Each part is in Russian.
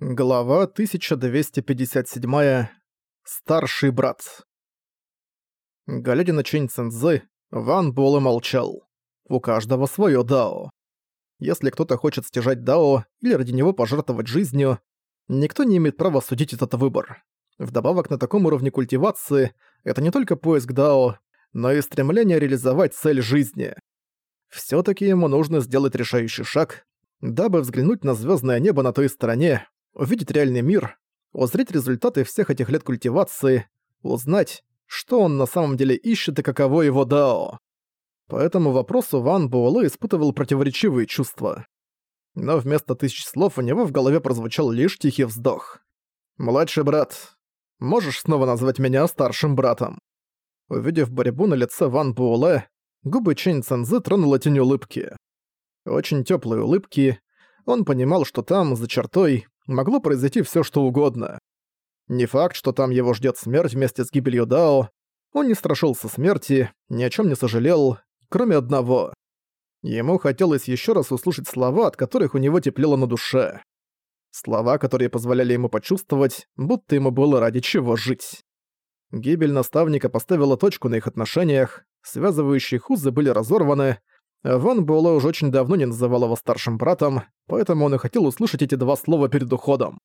Глава 1257. Старший брат. Глядя на Чэнь Цэнзы, Ван Буэлэ молчал. У каждого своё дао. Если кто-то хочет стяжать дао или ради него пожертвовать жизнью, никто не имеет права судить этот выбор. Вдобавок на таком уровне культивации это не только поиск дао, но и стремление реализовать цель жизни. Всё-таки ему нужно сделать решающий шаг, дабы взглянуть на звёздное небо на той стороне, увидеть реальный мир, узреть результаты всех этих лет культивации, узнать, что он на самом деле ищет и каково его дао. По этому вопросу Ван Буэлэ испытывал противоречивые чувства. Но вместо тысяч слов у него в голове прозвучал лишь тихий вздох. «Младший брат, можешь снова назвать меня старшим братом?» Увидев борьбу на лице Ван Буэлэ, губы Чэнь Цэнзы тронула тень улыбки. Очень теплые улыбки. Он понимал, что там, за чертой, могло произойти все что угодно. Не факт, что там его ждет смерть вместе с гибелью Дао. Он не страшился смерти, ни о чем не сожалел, кроме одного. Ему хотелось еще раз услышать слова, от которых у него теплело на душе. Слова, которые позволяли ему почувствовать, будто ему было ради чего жить. Гибель наставника поставила точку на их отношениях, связывающие узы были разорваны, Ван Буэлэ уже очень давно не называл его старшим братом, поэтому он и хотел услышать эти два слова перед уходом.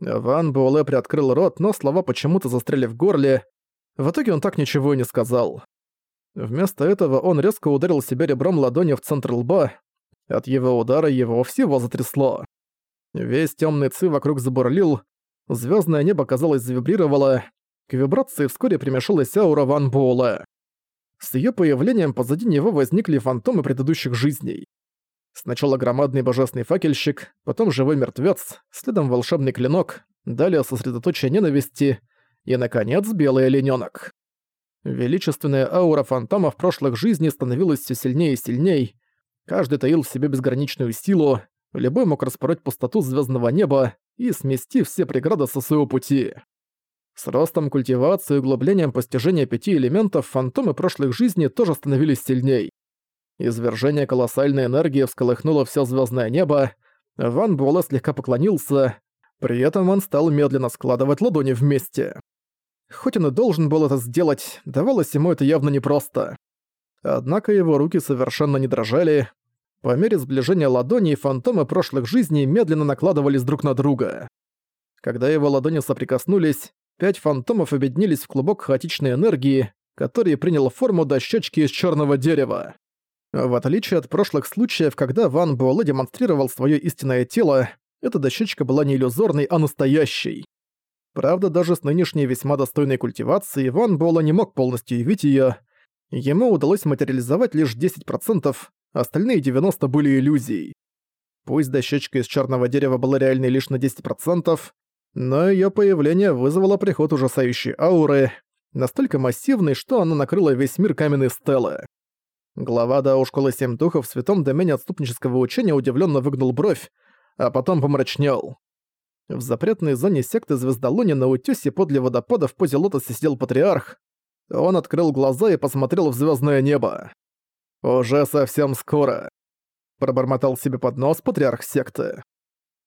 Ван Буэлэ приоткрыл рот, но слова почему-то застряли в горле. В итоге он так ничего и не сказал. Вместо этого он резко ударил себя ребром ладони в центр лба. От его удара его всего затрясло. Весь темный ци вокруг забурлил, звездное небо, казалось, завибрировало. К вибрации вскоре примешалась аура Ван Буэлэ. С ее появлением позади него возникли фантомы предыдущих жизней. Сначала громадный божественный факельщик, потом живой мертвец, следом волшебный клинок, далее сосредоточие ненависти и, наконец, белый оленёнок. Величественная аура фантомов прошлых жизней становилась все сильнее и сильнее, каждый таил в себе безграничную силу, любой мог распороть пустоту звездного неба и смести все преграды со своего пути. С ростом культивации и углублением постижения пяти элементов фантомы прошлых жизней тоже становились сильней. Извержение колоссальной энергии всколыхнуло все звездное небо, Ван Буэлэ слегка поклонился, при этом он стал медленно складывать ладони вместе. Хоть он и должен был это сделать, давалось ему это явно непросто. Однако его руки совершенно не дрожали. По мере сближения ладоней фантомы прошлых жизней медленно накладывались друг на друга. Когда его ладони соприкоснулись, Пять фантомов объединились в клубок хаотичной энергии, который принял форму дощечки из черного дерева. В отличие от прошлых случаев, когда Ван Буэлэ демонстрировал свое истинное тело, эта дощечка была не иллюзорной, а настоящей. Правда, даже с нынешней весьма достойной культивацией Ван Буэлэ не мог полностью явить ее. Ему удалось материализовать лишь 10%, остальные 90% были иллюзией. Пусть дощечка из черного дерева была реальной лишь на 10%, но ее появление вызвало приход ужасающей ауры, настолько массивной, что она накрыла весь мир каменной стелы. Глава Дао Школы Семь Духов в святом домене отступнического учения удивленно выгнул бровь, а потом помрачнел. В запретной зоне секты Звездолуни на утёсе подле водопада в позе лотоса сидел патриарх. Он открыл глаза и посмотрел в звездное небо. «Уже совсем скоро», — пробормотал себе под нос патриарх секты.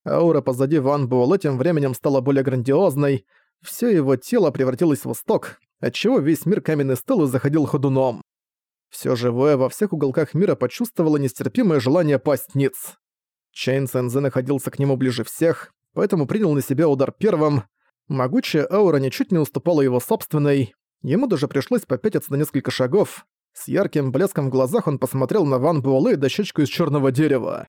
Аура позади Ван Буэлэ тем временем стала более грандиозной, все его тело превратилось в сток, отчего весь мир каменной стелы заходил ходуном. Все живое во всех уголках мира почувствовало нестерпимое желание пасть ниц. Чейн Сензе находился к нему ближе всех, поэтому принял на себя удар первым. Могучая аура ничуть не уступала его собственной, ему даже пришлось попятиться на несколько шагов. С ярким блеском в глазах он посмотрел на Ван Буэлэ и дощечку из черного дерева.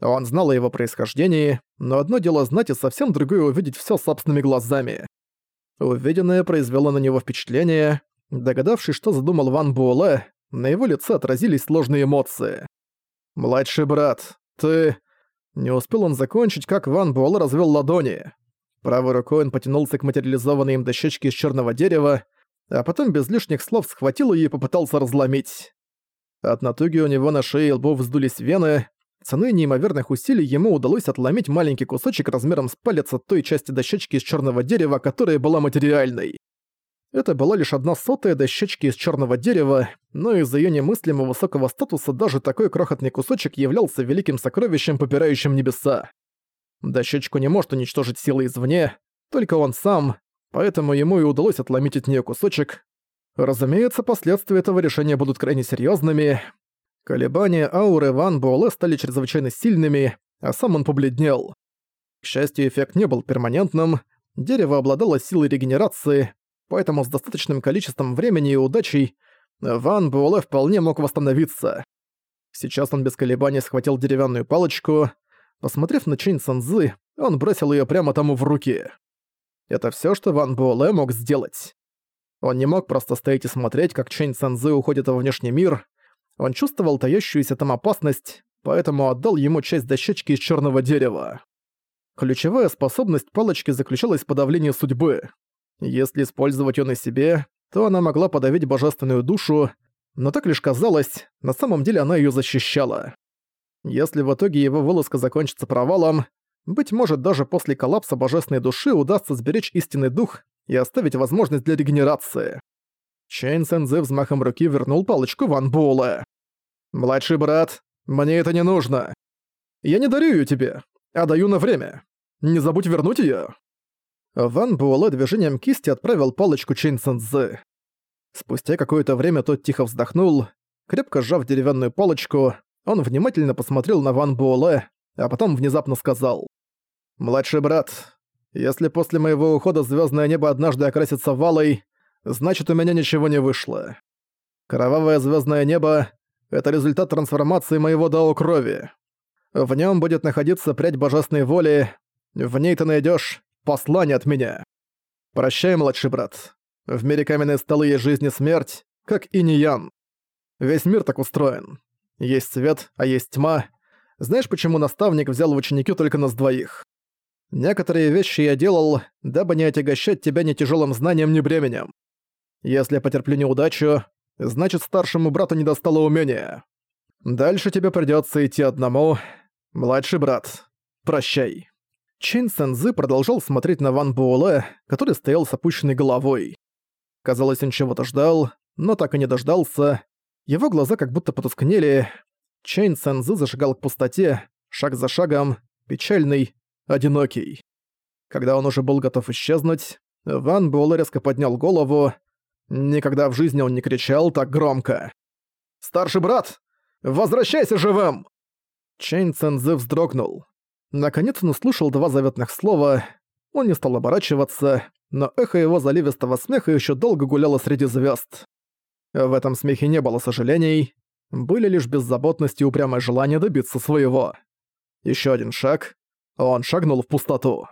Он знал о его происхождении, но одно дело знать и совсем другое увидеть всё собственными глазами. Увиденное произвело на него впечатление. Догадавшись, что задумал Ван Буэлэ, на его лице отразились сложные эмоции. «Младший брат, ты...» Не успел он закончить, как Ван Буэлэ развел ладони. Правой рукой он потянулся к материализованной им дощечке из черного дерева, а потом без лишних слов схватил ее и попытался разломить. От натуги у него на шее и лбу вздулись вены, Ценой неимоверных усилий ему удалось отломить маленький кусочек размером с палец от той части дощечки из черного дерева, которая была материальной. Это была лишь одна сотая дощечки из черного дерева, но из-за её немыслимо высокого статуса даже такой крохотный кусочек являлся великим сокровищем, попирающим небеса. Дощечку не может уничтожить силы извне, только он сам, поэтому ему и удалось отломить от нее кусочек. Разумеется, последствия этого решения будут крайне серьезными. Колебания ауры Ван Буэлэ стали чрезвычайно сильными, а сам он побледнел. К счастью, эффект не был перманентным, дерево обладало силой регенерации, поэтому с достаточным количеством времени и удачей Ван Буэлэ вполне мог восстановиться. Сейчас он без колебаний схватил деревянную палочку. Посмотрев на Чэнь Цэнзы, он бросил ее прямо тому в руки. Это все, что Ван Буэлэ мог сделать. Он не мог просто стоять и смотреть, как Чэнь Цэнзы уходит во внешний мир. Он чувствовал таящуюся там опасность, поэтому отдал ему часть дощечки из черного дерева. Ключевая способность палочки заключалась в подавлении судьбы. Если использовать её на себе, то она могла подавить божественную душу, но так лишь казалось, на самом деле она её защищала. Если в итоге его вылазка закончится провалом, быть может даже после коллапса божественной души удастся сберечь истинный дух и оставить возможность для регенерации. Чейн Сензе взмахом руки вернул палочку Ван Буэлэ. «Младший брат, мне это не нужно. Я не дарю её тебе, а даю на время. Не забудь вернуть её». Ван Буэлэ движением кисти отправил палочку Чейн Сензе. Спустя какое-то время тот тихо вздохнул, крепко сжав деревянную палочку, он внимательно посмотрел на Ван Буэлэ, а потом внезапно сказал. «Младший брат, если после моего ухода звёздное небо однажды окрасится валой, значит у меня ничего не вышло. Кровавое звездное небо — это результат трансформации моего дао крови. В нем будет находиться прядь божественной воли, в ней ты найдешь послание от меня. Прощай, младший брат. В мире каменной столы есть жизнь и смерть, как и Ниян. Весь мир так устроен. Есть свет, а есть тьма. Знаешь, почему наставник взял в ученики только нас двоих? Некоторые вещи я делал, дабы не отягощать тебя ни тяжелым знанием, ни бременем. Если потерплю неудачу, значит старшему брату не достало умения. Дальше тебе придётся идти одному. Младший брат, прощай». Чин Сензы продолжал смотреть на Ван Буэлэ, который стоял с опущенной головой. Казалось, он чего-то ждал, но так и не дождался. Его глаза как будто потускнели. Чейн Сензы зашагал к пустоте, шаг за шагом, печальный, одинокий. Когда он уже был готов исчезнуть, Ван Буэлэ резко поднял голову, Никогда в жизни он не кричал так громко. «Старший брат! Возвращайся живым!» Чэнь Цэнзы вздрогнул. Наконец он услышал два заветных слова. Он не стал оборачиваться, но эхо его заливистого смеха еще долго гуляло среди звезд. В этом смехе не было сожалений, были лишь беззаботность и упрямое желание добиться своего. Еще один шаг, он шагнул в пустоту.